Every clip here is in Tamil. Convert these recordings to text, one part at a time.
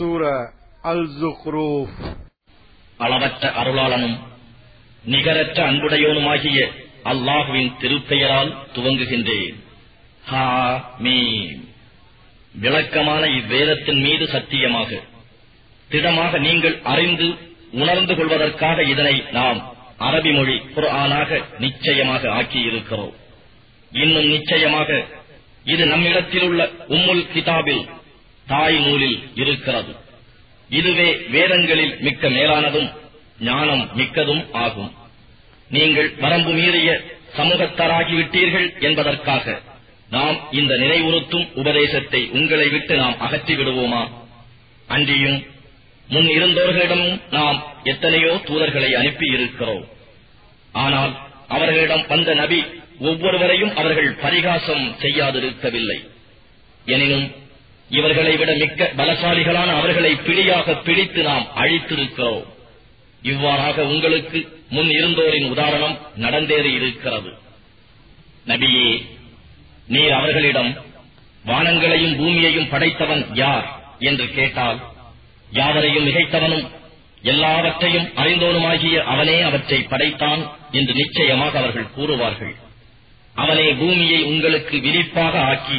சூர அல் ஜுக்ரூஃப் அளவற்ற அருளாளனும் நிகரற்ற அன்புடையோனுமாகிய அல்லாஹுவின் திருப்பெயரால் துவங்குகின்றேன். விளக்கமான இவ்வேதத்தின் மீது சத்தியமாக திடமாக நீங்கள் அறிந்து உணர்ந்து கொள்வதற்காக இதனை நாம் அரபி மொழி குர்ஆனாக நிச்சயமாக ஆக்கியிருக்கிறோம். இன்னும் நிச்சயமாக இது நம்மிடத்தில் உள்ள உம்முல் கிதாபில் தாய் நூலில் இருக்கிறது இதுவே வேதங்களில் மிக்க மேலானதும் ஞானம் மிக்கதும் ஆகும். நீங்கள் வரம்பு மீறிய சமூகத்தாராகிவிட்டீர்கள் என்பதற்காக நாம் இந்த நினைவுறுத்தும் உபதேசத்தை உங்களை விட்டு நாம் அகற்றி விடுவோமா? அன்றியும் முன் இருந்தவர்களிடமும் நாம் எத்தனையோ தூதர்களை அனுப்பி இருக்கிறோம் ஆனால் அவர்களிடம் வந்த நபி ஒவ்வொருவரையும் அவர்கள் பரிகாசம் செய்யாதிருக்கவில்லை. எனினும் இவர்களை விட மிக்க பலசாலிகளான அவர்களை பிடியாக பிடித்து நாம் அழித்திருக்கிறோம். இவ்வாறாக உங்களுக்கு முன் இருந்தோரின் உதாரணம் நடந்தேறி இருக்கிறது. நபியே நீர் அவர்களிடம் வானங்களையும் பூமியையும் படைத்தவன் யார் என்று கேட்டால் யாவரையும் மிகைத்தவனும் எல்லாவற்றையும் அறிந்தோனுமாகிய அவனே அவற்றை படைத்தான் என்று நிச்சயமாக அவர்கள் கூறுவார்கள். அவனே பூமியை உங்களுக்கு விரிப்பாக ஆக்கி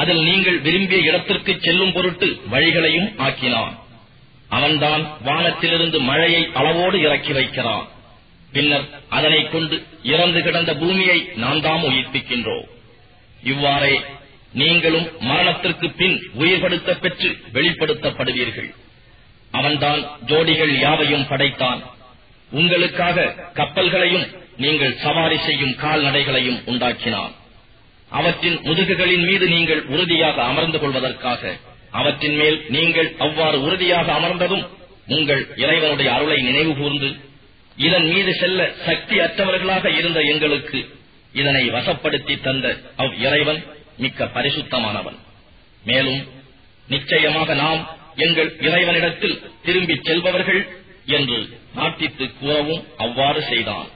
அதில் நீங்கள் விரும்பிய இடத்திற்கு செல்லும் பொருட்டு வழிகளையும் ஆக்கினான். அவன்தான் வானத்திலிருந்து மழையை அளவோடு இறக்கி வைக்கிறான். பின்னர் அதனை கொண்டு இறந்து கிடந்த பூமியை நாம் தாம் உயிர்ப்பிக்கின்றோம். இவ்வாறே நீங்களும் மரணத்திற்கு பின் உயிர்படுத்த பெற்று வெளிப்படுத்தப்படுவீர்கள். அவன்தான் ஜோடிகள் யாவையும் படைத்தான். உங்களுக்காக கப்பல்களையும் நீங்கள் சவாரி செய்யும் கால்நடைகளையும் உண்டாக்கினான். அவற்றின் முதுகுகளின் மீது நீங்கள் உறுதியாக அமர்ந்து கொள்வதற்காக அவற்றின் மேல் நீங்கள் அவ்வாறு உறுதியாக அமர்ந்ததும் உங்கள் இறைவனுடைய அருளை நினைவு கூர்ந்து இதன் மீது செல்ல சக்தி அற்றவர்களாக இருந்த எங்களுக்கு இதனை வசப்படுத்தி தந்த அவ் இறைவன் மிக்க பரிசுத்தமானவன். மேலும் நிச்சயமாக நாம் எங்கள் இறைவனிடத்தில் திரும்பிச் செல்பவர்கள் என்று நாட்டித்து கூறவும் அவ்வாறு செய்தான்.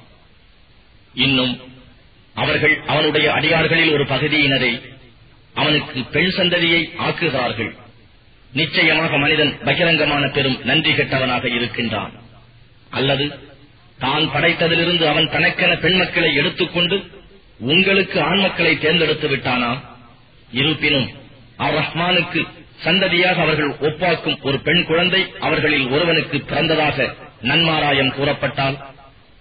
இன்னும் அவர்கள் அவனுடைய அடியார்களில் ஒரு பகுதியினரை அவனுக்கு பெண் சந்ததியை ஆக்குகிறார்கள். நிச்சயமாக மனிதன் பகிரங்கமான பெரும் நன்றி கெட்டவனாக இருக்கின்றான். அல்லது தான் படைத்ததிலிருந்து அவன் தனக்கென பெண் மக்களை எடுத்துக்கொண்டு உங்களுக்கு ஆண் மக்களை தேர்ந்தெடுத்து விட்டானா? இருப்பினும் அவர் ரஹ்மானுக்கு சந்ததியாக அவர்கள் ஒப்பாக்கும் ஒரு பெண் குழந்தை அவர்களில் ஒருவனுக்கு பிறந்ததாக நன்மாராயம் கூறப்பட்டால்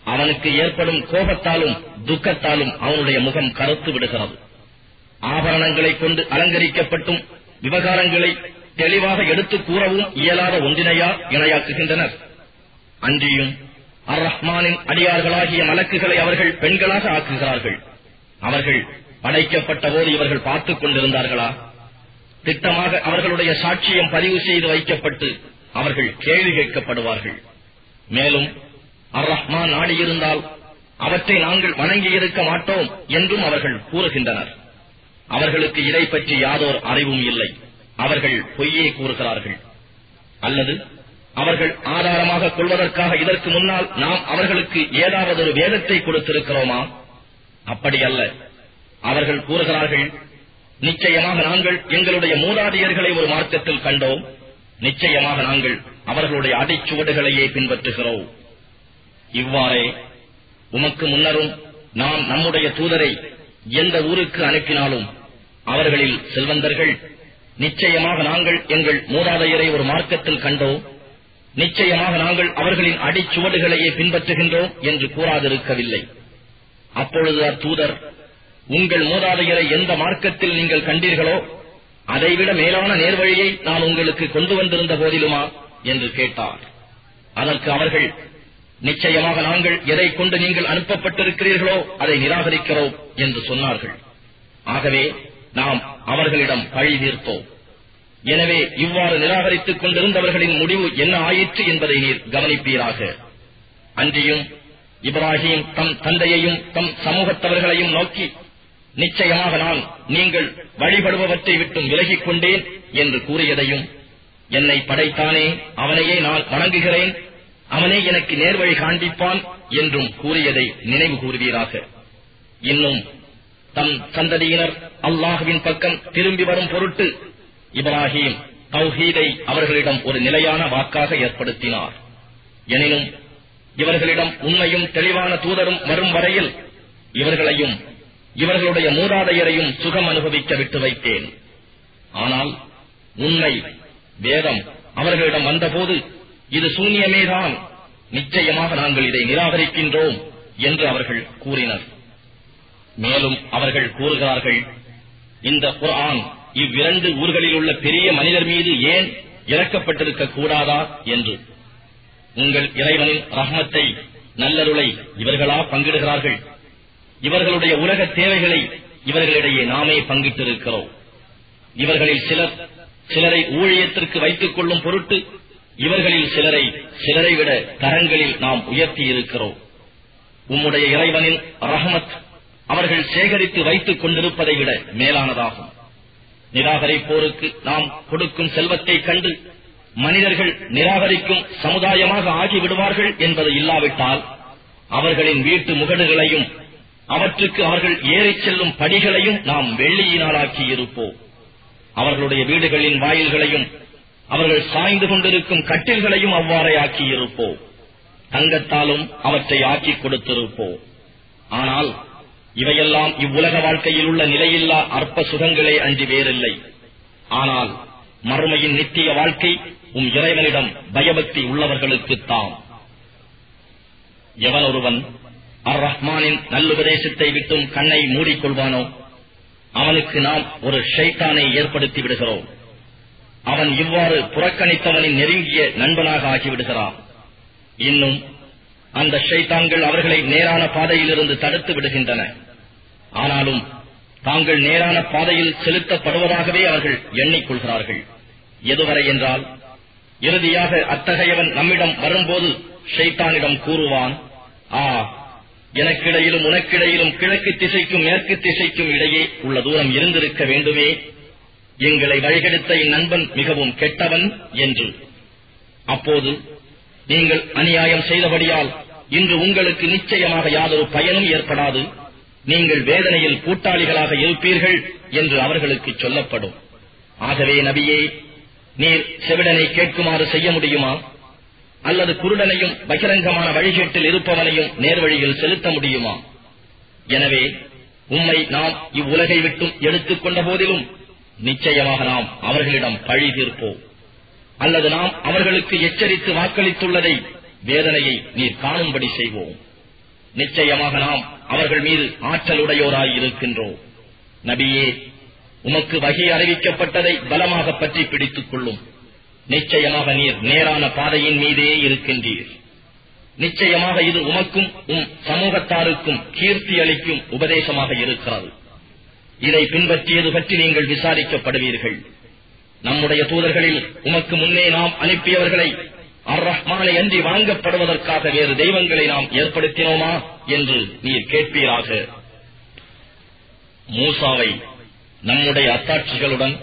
அவனுக்கு ஏற்படும் கோபத்தாலும் துக்கத்தாலும் அவனுடைய முகம் கருத்து விடுகிறது. ஆபரணங்களைக் கொண்டு அலங்கரிக்கப்பட்டும் விவகாரங்களை தெளிவாக எடுத்துக் கூறவும் இயலாத ஒன்றினையா இணையாக்குகின்றனர். அன்றியும் அர் ரஹ்மானின் அடியார்களாகிய மலக்குகளை அவர்கள் பெண்களாக ஆக்குகிறார்கள். அவர்கள் படைக்கப்பட்ட போது இவர்கள் பார்த்துக் கொண்டிருந்தார்களா? திட்டமாக அவர்களுடைய சாட்சியம் பதிவு செய்து வைக்கப்பட்டு அவர்கள் கேள்வி கேட்கப்படுவார்கள். மேலும் அர் ரஹ்மான் நாடியிருந்தால் அவற்றை நாங்கள் வணங்கியிருக்க மாட்டோம் என்றும் அவர்கள் கூறுகின்றனர். அவர்களுக்கு இதை பற்றி யாதோர் அறிவும் இல்லை. அவர்கள் பொய்யே கூறுகிறார்கள். அல்லது அவர்கள் ஆதாரமாக கொள்வதற்காக இதற்கு முன்னால் நாம் அவர்களுக்கு ஏதாவது ஒரு வேதத்தை கொடுத்திருக்கிறோமா? அப்படி அல்ல. அவர்கள் கூறுகிறார்கள் நிச்சயமாக நாங்கள் எங்களுடைய மூதாதையர்களை ஒரு மார்க்கத்தில் கண்டோம். நிச்சயமாக நாங்கள் அவர்களுடைய அடிச்சுவடுகளையே பின்பற்றுகிறோம். இவ்வாறே உமக்கு முன்னரும் நாம் நம்முடைய தூதரை எந்த ஊருக்கு அனுப்பினாலும் அவர்களில் செல்வந்தர்கள் நிச்சயமாக நாங்கள் எங்கள் மூதாதையரை ஒரு மார்க்கத்தில் கண்டோம் நிச்சயமாக நாங்கள் அவர்களின் அடிச்சுவடுகளையே பின்பற்றுகின்றோம் என்று கூறாதிருக்கவில்லை. அப்பொழுது அத்தூதர் உங்கள் மூதாதையரை எந்த மார்க்கத்தில் நீங்கள் கண்டீர்களோ அதைவிட மேலான நேர்வழியை நான் உங்களுக்கு கொண்டு வந்திருந்த போதிலுமா? என்று கேட்டார். அதற்கு அவர்கள் நிச்சயமாக நாங்கள் எதை கொண்டு நீங்கள் அனுப்பப்பட்டிருக்கிறீர்களோ அதை நிராகரிக்கிறோம் என்று சொன்னார்கள். ஆகவே நாம் அவர்களிடம் பழி தீர்த்தோம். எனவே இவ்வாறு நிராகரித்துக் கொண்டிருந்தவர்களின் முடிவு என்ன ஆயிற்று என்பதை நீர் கவனிப்பீராக. அன்றியும் இப்ராஹிம் தம் தந்தையையும் தம் சமூகத்தவர்களையும் நோக்கி நிச்சயமாக நான் நீங்கள் வழிபடுபவற்றை விட்டும் விலகிக் கொண்டேன் என்று கூறியதையும் என்னை படைத்தானே அவனையே நான் வணங்குகிறேன் அவனே எனக்கு நேர்வழி காண்பிப்பான் என்றும் கூறியதை நினைவு கூறுவீராக. இன்னும் தம் சந்ததியினர் அல்லாஹுவின் பக்கம் திரும்பி வரும் பொருட்டு இப்ராஹிம் தௌஹீதை அவர்களிடம் ஒரு நிலையான வாக்காக ஏற்படுத்தினார். எனினும் இவர்களிடம் உண்மையும் தெளிவான தூதரும் வரும் வரையில் இவர்களையும் இவர்களுடைய மூதாதையரையும் சுகம் அனுபவிக்க விட்டு வைத்தேன். ஆனால் உண்மை வேதம் அவர்களிடம் வந்தபோது இது சூன்யமேதான் நிச்சயமாக நாங்கள் இதை நிராகரிக்கின்றோம் என்று அவர்கள் கூறினர். மேலும் அவர்கள் கூறுகிறார்கள் இந்த குரான் இவ்விரண்டு ஊர்களில் உள்ள பெரிய மனிதர் மீது ஏன் இறக்கப்பட்டிருக்க கூடாதா என்று. உங்கள் இறைவனின் ரஹமத்தை நல்லருளை இவர்களா பங்கிடுகிறார்கள். இவர்களுடைய உலக தேவைகளை இவர்களிடையே நாமே பங்கிட்டிருக்கிறோம். இவர்களில் சிலர் சிலரை ஊழியத்திற்கு வைத்துக் கொள்ளும் பொருட்டு இவர்களில் சிலரை சிலரை விட தரங்களில் நாம் உயர்த்தி இருக்கிறோம். உம்முடைய இறைவனின் ரஹமத் அவர்கள் சேகரித்து வைத்துக் கொண்டிருப்பதை விட மேலானதாகும். நிராகரிப்போருக்கு நாம் கொடுக்கும் செல்வத்தை கண்டு மனிதர்கள் நிராகரிக்கும் சமுதாயமாக ஆகிவிடுவார்கள் என்பது இல்லாவிட்டால் அவர்களின் வீட்டு முகடுகளையும் அவற்றுக்கு அவர்கள் ஏறிச் செல்லும் படிகளையும் நாம் வெள்ளியினாலாக்கி இருப்போம். அவர்களுடைய வீடுகளின் வாயில்களையும் அவர்கள் சாய்ந்து கொண்டிருக்கும் கட்டில்களையும் அவ்வாறே ஆக்கியிருப்போம். தங்கத்தாலும் அவற்றை ஆக்கிக் கொடுத்திருப்போம். ஆனால் இவையெல்லாம் இவ்வுலக வாழ்க்கையில் உள்ள நிலையில்லா அற்ப சுகங்களே அன்றி வேறில்லை. ஆனால் மறுமையின் நித்திய வாழ்க்கை உம் இறைவனிடம் பயபக்தி உள்ளவர்களுக்குத்தான் எவன் ஒருவன் அர் ரஹ்மானின் நல்லுபதேசத்தை விட்டும் கண்ணை மூடிக்கொள்வானோ அவனுக்கு நாம் ஒரு ஷைத்தானை ஏற்படுத்தி விடுகிறோம். அவன் இவ்வாறு புறக்கணித்தவனின் நெருங்கிய நண்பனாக ஆகிவிடுகிறான் இன்னும் அந்த ஷைத்தான்கள் அவர்களை நேரான பாதையிலிருந்து தடுத்து விடுகின்றன. ஆனாலும் தாங்கள் நேரான பாதையில் செலுத்தப்படுவதாகவே அவர்கள் எண்ணிக்கொள்கிறார்கள். எதுவரை என்றால் இறுதியாக அத்தகையவன் நம்மிடம் வரும்போது ஷைத்தானிடம் கூறுவான் ஆ எனக்கிடையிலும் உனக்கிடையிலும் கிழக்கு திசைக்கும் மேற்கு திசைக்கும் இடையே உள்ள தூரம் இருந்திருக்க வேண்டுமே எங்களை வழிகெடுத்த இந்நண்பன் மிகவும் கெட்டவன் என்று. அப்போது நீங்கள் அநியாயம் செய்தபடியால் இன்று உங்களுக்கு நிச்சயமாக யாதொரு பயனும் ஏற்படாது. நீங்கள் வேதனையில் கூட்டாளிகளாக இருப்பீர்கள் என்று அவர்களுக்கு சொல்லப்படும். ஆகவே நபியே நீர் செவிடனை கேட்குமாறு செய்ய முடியுமா? அல்லது குருடனையும் பகிரங்கமான வழிகேட்டில் இருப்பவனையும் நேர்வழியில் செலுத்த முடியுமா? எனவே உம்மை நாம் இவ்வுலகை விட்டும் எடுத்துக் கொண்ட போதிலும் நிச்சயமாக நாம் அவர்களிடம் பழி தீர்ப்போம் அல்லது நாம் அவர்களுக்கு எச்சரித்து வாக்களித்துள்ளதை வேதனையை நீர் காணும்படி செய்வோம். நிச்சயமாக நாம் அவர்கள் மீது ஆற்றலுடையோராய் இருக்கின்றோம். நபியே உமக்கு வகை அறிவிக்கப்பட்டதை பலமாக பற்றி பிடித்துக் கொள்ளும். நிச்சயமாக நீர் நேரான பாதையின் மீதே இருக்கின்றீர். நிச்சயமாக இது உமக்கும் உம் சமூகத்தாருக்கும் கீர்த்தி அளிக்கும் உபதேசமாக இருக்கிறது. இதை பின்பற்றியது பற்றி நீங்கள் விசாரிக்கப்படுவீர்கள். நம்முடைய தூதர்களில் உமக்கு முன்னே நாம் அனுப்பியவர்களை அர் ரஹ்மானை அன்றி வாங்கப்படுவதற்காக வேறு தெய்வங்களை நாம் ஏற்படுத்தினோமா என்று நீர் கேட்பீராக. மூசாவை நம்முடைய அத்தாட்சிகளுடன்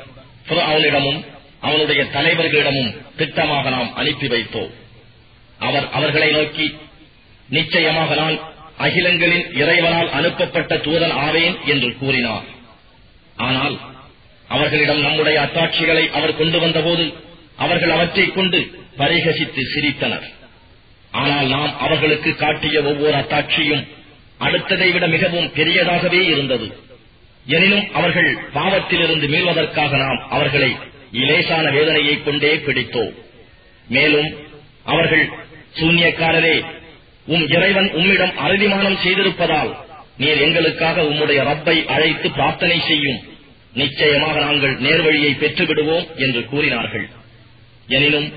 அவனிடமும் அவனுடைய தலைவர்களிடமும் திட்டமாக நாம் அனுப்பி வைத்தோம். அவர் அவர்களை நோக்கி நிச்சயமாக நான் அகிலங்களின் இறைவனால் அனுப்பப்பட்ட தூதன் ஆவேன் என்று கூறினார். ஆனால் அவர்களிடம் நம்முடைய அத்தாட்சிகளை அவர் கொண்டு வந்தபோது அவர்கள் அவற்றைக் கொண்டு பரிகசித்து சிரித்தனர். ஆனால் நாம் அவர்களுக்கு காட்டிய ஒவ்வொரு அத்தாட்சியும் அடுத்ததை விட மிகவும் பெரியதாகவே இருந்தது. எனினும் அவர்கள் பாவத்திலிருந்து மீள்வதற்காக நாம் அவர்களை இலேசான வேதனையைக் கொண்டே பிடித்தோம். மேலும் அவர்கள் சூன்யக்காரரே உம் இறைவன் உம்மிடம் அறுதிமானம் செய்திருப்பதால் நீர் எங்களுக்காக உம்முடைய ரப்பை அழைத்து பிரார்த்தனை செய்யும். நிச்சயமாக நாங்கள் நேர்வழியை பெற்றுவிடுவோம் என்று கூறினார்கள். எனினும்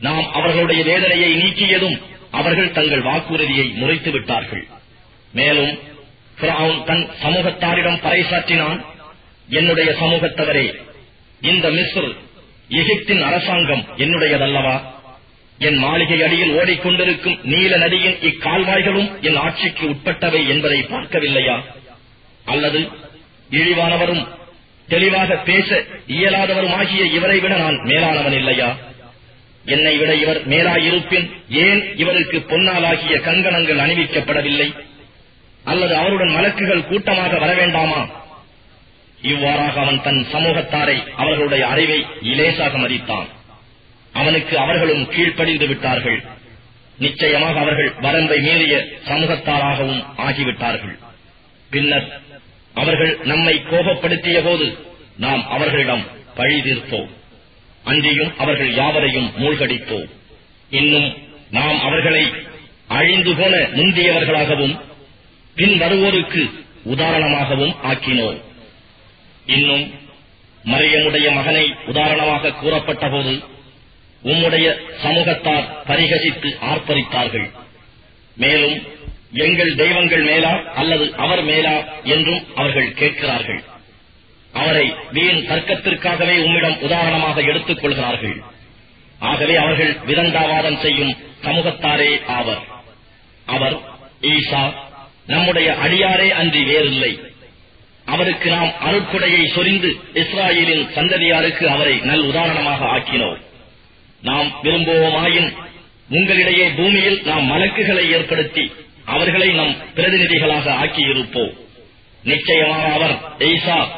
நாம் அவர்களுடைய வேதனையை நீக்கியதும் அவர்கள் தங்கள் வாக்குறுதியை முறைத்து விட்டார்கள். மேலும் தன் சமூகத்தாரிடம் பறைசாற்றினான். என்னுடைய சமூகத்தவரே இந்த மிஸ்ர் எகிப்தின் அரசாங்கம் என்னுடையதல்லவா? என் மாளிகை அடியில் ஓடிக்கொண்டிருக்கும் நீல நதியின் இக்கால்வாய்களும் என் ஆட்சிக்கு உட்பட்டவை என்பதை பார்க்கவில்லையா? அல்லது இழிவானவரும் தெளிவாக பேச இயலாதவருமாகிய இவரை விட நான் மேலானவன் இல்லையா? என்னை விட இவர் மேலாயிருப்பின் ஏன் இவருக்கு பொன்னாலாகிய கங்கணங்கள் அணிவிக்கப்படவில்லை? அல்லது அவருடன் மலக்குகள் கூட்டமாக வர வேண்டாமா இவ்வாறாக அவன் தன் சமூகத்தாரை அவர்களுடைய அறிவை இலேசாக மதித்தான். அவனுக்கு அவர்களும் கீழ்ப்படிந்து விட்டார்கள். நிச்சயமாக அவர்கள் வரம்பை மீறிய சமூகத்தாராகவும் ஆகிவிட்டார்கள். பின்னர் அவர்கள் நம்மை கோபப்படுத்திய போது நாம் அவர்களிடம் பழி தீர்ப்போம். அன்றியும் அவர்கள் யாவரையும் மூழ்கடிப்போம். இன்னும் நாம் அவர்களை அழிந்து போன முந்தியவர்களாகவும் பின் வருவோருக்கு உதாரணமாகவும் ஆக்கினோம். இன்னும் மரியமுடைய மகனை உதாரணமாக கூறப்பட்ட போது உம்முடைய சமூகத்தார் பரிகசித்து ஆர்ப்பரித்தார்கள். மேலும் எங்கள் தெய்வங்கள் மேலா அல்லது அவர் மேலா என்றும் அவர்கள் கேட்கிறார்கள். அவரை வீண் தர்க்கத்திற்காகவே உம்மிடம் உதாரணமாக எடுத்துக் கொள்கிறார்கள். ஆகவே அவர்கள் விதண்டாவாதம் செய்யும் சமூகத்தாரே ஆவர். அவர் ஈசா நம்முடைய அடியாரே அன்றி வேறில்லை. அவருக்கு நாம் அருட்குடையை சொரிந்து இஸ்ராயலின் சந்ததியாருக்கு அவரை நல் உதாரணமாக ஆக்கினோம். நாம் விரும்புவோமாயின் உங்களிடையே பூமியில் நாம் மலக்குகளை ஏற்படுத்தி அவர்களை நம் பிரதிநிதிகளாக ஆக்கியிருப்போம். நிச்சயமாக அவர் எய்சா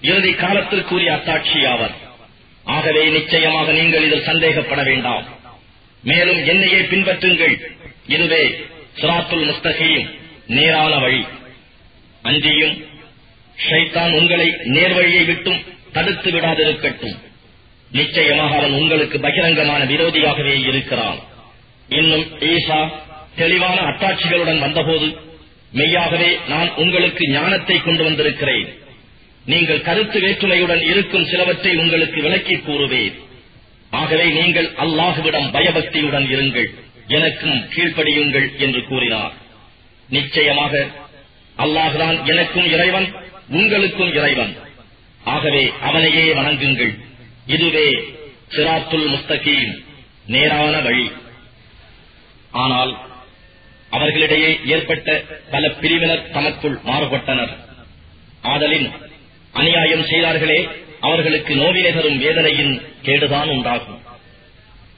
இறுதி காலத்திற்குரிய அத்தாட்சி ஆவர். ஆகவே நிச்சயமாக நீங்கள் இதில் சந்தேகப்பட வேண்டாம். மேலும் என்னையே பின்பற்றுங்கள். இதுவே சுராத்துல் முஸ்தகையும் நேரான வழி. அஞ்சியும் ஷைத்தான் உங்களை நேர்வழியை விட்டும் தடுத்து விடாதிருக்கட்டும். நிச்சயமாக அவன் உங்களுக்கு பகிரங்கமான விரோதியாகவே இருக்கிறான். இன்னும் ஈசா தெளிவான அத்தாட்சிகளுடன் வந்தபோது மெய்யாகவே நான் உங்களுக்கு ஞானத்தை கொண்டு வந்திருக்கிறேன். நீங்கள் கருத்து வேற்றுமையுடன் இருக்கும் சிலவற்றை உங்களுக்கு விளக்கி கூறுவேன். ஆகவே நீங்கள் அல்லாஹுவிடம் பயபக்தியுடன் இருங்கள். எனக்கும் கீழ்ப்படியுங்கள் என்று கூறினார். நிச்சயமாக அல்லாஹுதான் எனக்கும் இறைவன் உங்களுக்கும் இறைவன். ஆகவே அவனையே வணங்குங்கள். இதுவே சிராத்துல் முஸ்தகீம் நேரான வழி. ஆனால் அவர்களிடையே ஏற்பட்ட பல பிரிவினர் தமக்குள் மாறுபட்டனர். ஆதலின் அநியாயம் செய்தார்களே அவர்களுக்கு நோவினை தரும் வேதனையின் கேடுதான் உண்டாகும்.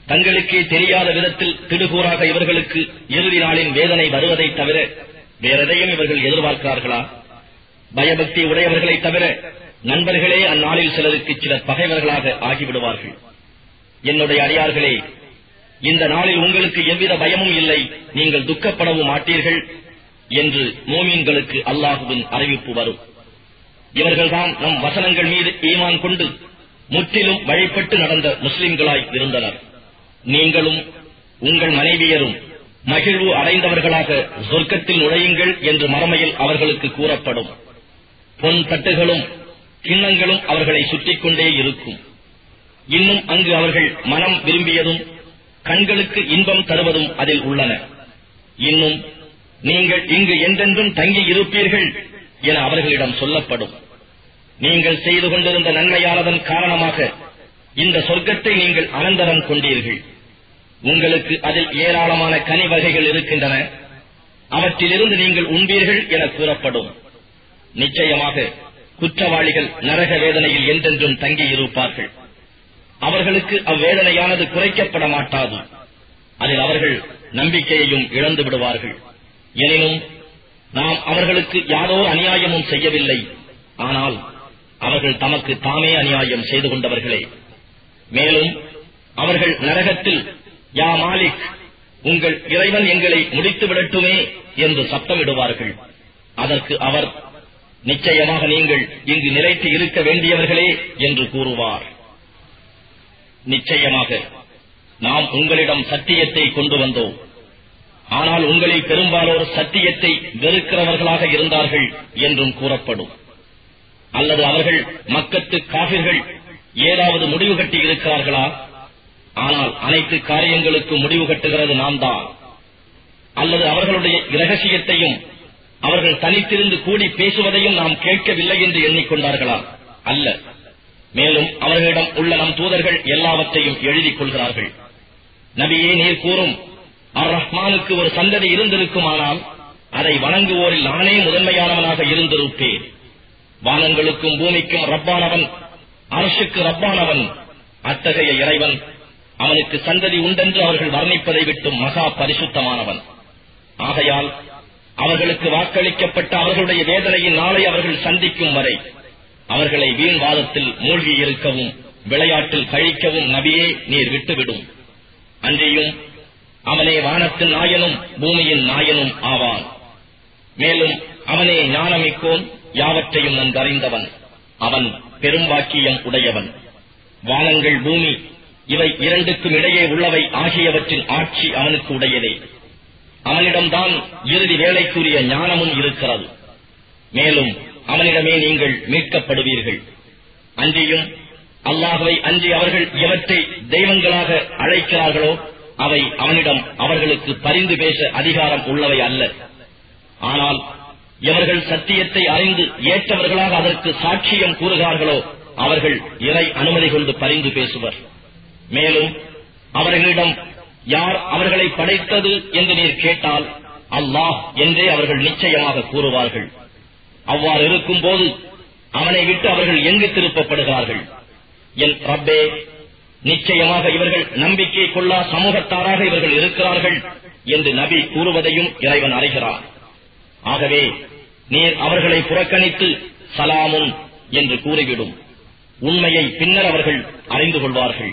தங்களுக்கே தெரியாத விதத்தில் திடுகூறாக இவர்களுக்கு இறுதி நாளின் வேதனை வருவதை தவிர வேறெதையும் இவர்கள் எதிர்பார்க்கிறார்களா? பயபக்தி உடையவர்களை தவிர நண்பர்களே அந்நாளில் சிலருக்கு சிலர் பகைவர்களாக ஆகிவிடுவார்கள். என்னுடைய அடியார்களே இந்த நாளில் உங்களுக்கு எவ்வித பயமும் இல்லை நீங்கள் துக்கப்படவும் மாட்டீர்கள் என்று மோமீன்களுக்கு அல்லாஹுவின் அறிவிப்பு வரும். இவர்கள்தான் நம் வசனங்கள் மீது ஈமான் கொண்டு முற்றிலும் வழிபட்டு நடந்த முஸ்லிம்களாய் இருந்தனர். நீங்களும் உங்கள் மனைவியரும் மகிழ்வு அடைந்தவர்களாக சொர்க்கத்தில் நுழையுங்கள் என்று மறுமையில் அவர்களுக்கு கூறப்படும். பொன் தட்டுகளும் கிண்ணங்களும் அவர்களை சுற்றிக் கொண்டே இருக்கும். இன்னும் அங்கு அவர்கள் மனம் விரும்பியதும் கண்களுக்கு இன்பம் தருவதும் அதில் உள்ளன. இன்னும் நீங்கள் இங்கு என்றென்றும் தங்கி இருப்பீர்கள் என அவர்களிடம் சொல்லப்படும். நீங்கள் செய்து கொண்டிருந்த நன்மையானதன் காரணமாக இந்த சொர்க்கத்தை நீங்கள் அனந்தரம் கொண்டீர்கள். உங்களுக்கு அதில் ஏராளமான கனி வகைகள் இருக்கின்றன. அவற்றிலிருந்து நீங்கள் உண்பீர்கள் என கூறப்படும். நிச்சயமாக குற்றவாளிகள் நரக வேதனையில் என்றென்றும் தங்கி இருப்பார்கள் அவர்களுக்கு அவ்வேதனையானது குறைக்கப்பட மாட்டாது. அதில் அவர்கள் நம்பிக்கையையும் இழந்து விடுவார்கள். எனினும் நாம் அவர்களுக்கு யாரோ அநியாயமும் செய்யவில்லை. ஆனால் அவர்கள் தமக்கு தாமே அநியாயம் செய்து கொண்டவர்களே. மேலும் அவர்கள் நரகத்தில் யா மாலிக் உங்கள் இறைவன் எங்களை முடித்து விடட்டுமே என்று சத்தமிடுவார்கள். அதற்கு அவர் நிச்சயமாக நீங்கள் இங்கு நிலைத்து இருக்க வேண்டியவர்களே என்று கூறுவார். நிச்சயமாக நாம் உங்களிடம் சத்தியத்தை கொண்டு வந்தோம். ஆனால் உங்களில் பெரும்பாலோர் சத்தியத்தை வெறுக்கிறவர்களாக இருந்தார்கள் என்றும் கூறப்படும். அல்லது அவர்கள் மக்கத்து காவிர்கள் ஏதாவது முடிவு கட்டி இருக்கிறார்களா? ஆனால் அனைத்து காரியங்களுக்கும் முடிவு கட்டுகிறது நாம் தான் அல்லது அவர்களுடைய இரகசியத்தையும் அவர்கள் தனித்திருந்து கூடி பேசுவதையும் நாம் கேட்கவில்லை என்று எண்ணிக்கொண்டார்களா? அல்ல. மேலும் அவர்களிடம் உள்ள நம் தூதர்கள் எல்லாவற்றையும் எழுதிக் கொள்கிறார்கள். நபியே நீர் கூறும் அர் ரஹ்மானுக்கு ஒரு சந்ததி இருந்திருக்குமானால் அதை வணங்குவோரில் நானே முதன்மையானவனாக இருந்திருப்பேன். வானங்களுக்கும் பூமிக்கும் ரப்பானவன் அரசுக்கு ரப்பானவன் அத்தகைய இறைவன் அவனுக்கு சந்ததி உண்டென்று அவர்கள் வர்ணிப்பதை விட்டு மகா பரிசுத்தமானவன். ஆகையால் அவர்களுக்கு வாக்களிக்கப்பட்ட அவர்களுடைய வேதனையின் நாளை அவர்கள் சந்திக்கும் வரை அவர்களை வீண்வாதத்தில் மூழ்கி இருக்கவும் விளையாட்டில் கழிக்கவும் நபியே நீர் விட்டுவிடும். அன்றியும் அவனே வானத்தின் நாயனும் பூமியின் நாயனும் ஆவான். மேலும் அவனே ஞானமிக்கோன் யாவற்றையும் நன்கறிந்தவன். அவன் பெரும்பாக்கியம் உடையவன். வானங்கள் பூமி இவை இரண்டுக்கும் இடையே உள்ளவை ஆகியவற்றின் ஆட்சி அவனுக்கு உடையதே. அவனிடம்தான் இறுதி வேலைக்குரிய ஞானமும் இருக்கிறது. மேலும் அவனிடமே நீங்கள் மீட்கப்படுவீர்கள். அன்றியும் அல்லாஹுவை அன்றி அவர்கள் எவற்றை தெய்வங்களாக அழைக்கிறார்களோ அவை அவனிடம் அவர்களுக்கு பரிந்து பேச அதிகாரம் உள்ளவை அல்ல. ஆனால் எவர்கள் சத்தியத்தை அறிந்து ஏற்றவர்களாக அதற்கு சாட்சியம் கூறுகிறார்களோ அவர்கள் இறை அனுமதி கொண்டு பரிந்து பேசுவர். மேலும் அவர்களிடம் யார் அவர்களை படைத்தது என்று நீர் கேட்டால் அல்லாஹ் என்றே அவர்கள் நிச்சயமாக கூறுவார்கள். அவ்வாறு இருக்கும் போது அவனை விட்டு அவர்கள் எங்கு திருப்பப்படுகிறார்கள்? என் ரப்பே நிச்சயமாக இவர்கள் நம்பிக்கை கொள்ளா சமூகத்தாராக இவர்கள் இருக்கிறார்கள் என்று நபி கூறுவதையும் இறைவன் அறிகிறார் ஆகவே நீர் அவர்களை புறக்கணித்து சலாமும் என்று கூறிவிடும். உண்மையை பின்னர் அவர்கள் அறிந்து கொள்வார்கள்.